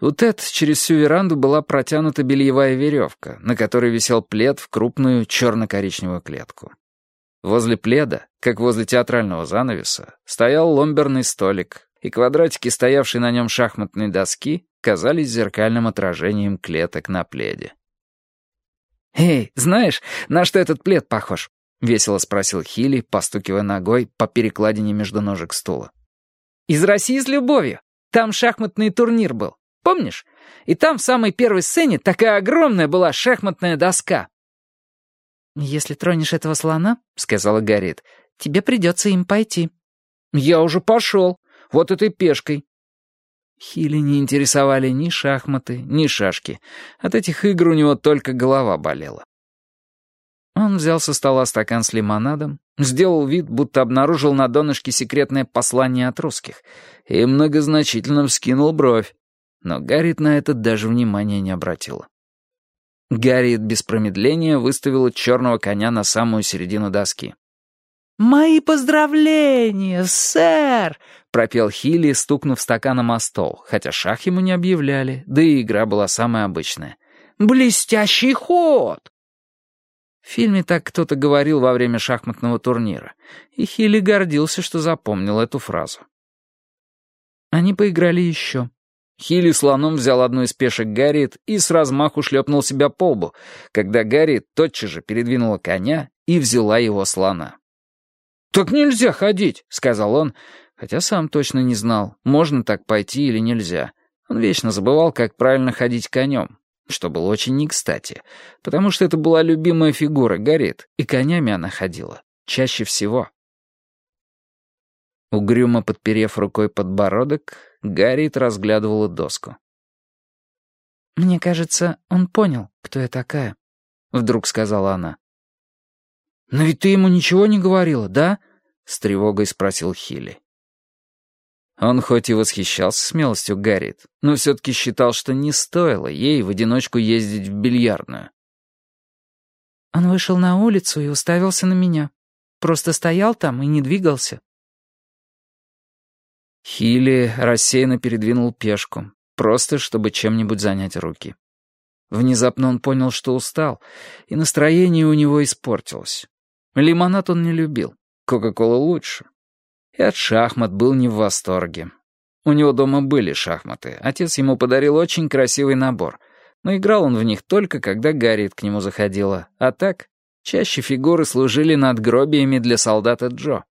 У Тед через всю веранду была протянута бельевая веревка, на которой висел плед в крупную черно-коричневую клетку. Возле пледа, как возле театрального занавеса, стоял ломберный столик, и квадратики, стоявшие на нем шахматной доски, казались зеркальным отражением клеток на пледе. «Эй, знаешь, на что этот плед похож?» — весело спросил Хилли, постукивая ногой по перекладине между ножек стула. «Из России с любовью. Там шахматный турнир был. Помнишь? И там в самой первой сцене такая огромная была шахматная доска». «Если тронешь этого слона, — сказала Гарриет, — тебе придется им пойти». «Я уже пошел. Вот этой пешкой». Хилли не интересовали ни шахматы, ни шашки. От этих игр у него только голова болела. Он взял со стола стакан с лимонадом, сделал вид, будто обнаружил на донышке секретное послание от русских, и многозначительно вскинул бровь но Гарриет на это даже внимания не обратила. Гарриет без промедления выставила черного коня на самую середину доски. «Мои поздравления, сэр!» — пропел Хилли, стукнув стаканом о стол, хотя шах ему не объявляли, да и игра была самая обычная. «Блестящий ход!» В фильме так кто-то говорил во время шахматного турнира, и Хилли гордился, что запомнил эту фразу. Они поиграли еще. Хилли слоном взял одну из пешек Гарриет и с размаху шлепнул себя по лбу, когда Гарриет тотчас же передвинула коня и взяла его слона. «Так нельзя ходить», — сказал он, хотя сам точно не знал, можно так пойти или нельзя. Он вечно забывал, как правильно ходить конем, что было очень не кстати, потому что это была любимая фигура Гарриет, и конями она ходила чаще всего. Угрюмо подперев рукой подбородок, Гарриет разглядывала доску. «Мне кажется, он понял, кто я такая», — вдруг сказала она. «Но ведь ты ему ничего не говорила, да?» — с тревогой спросил Хилли. Он хоть и восхищался смелостью Гарриет, но все-таки считал, что не стоило ей в одиночку ездить в бильярдную. Он вышел на улицу и уставился на меня. Просто стоял там и не двигался. Хилли рассеянно передвинул пешку, просто чтобы чем-нибудь занять руки. Внезапно он понял, что устал, и настроение у него испортилось. Лимонад он не любил, Кока-Кола лучше. И от шахмат был не в восторге. У него дома были шахматы, отец ему подарил очень красивый набор, но играл он в них только, когда Гарриет к нему заходила, а так чаще фигуры служили надгробиями для солдата Джо.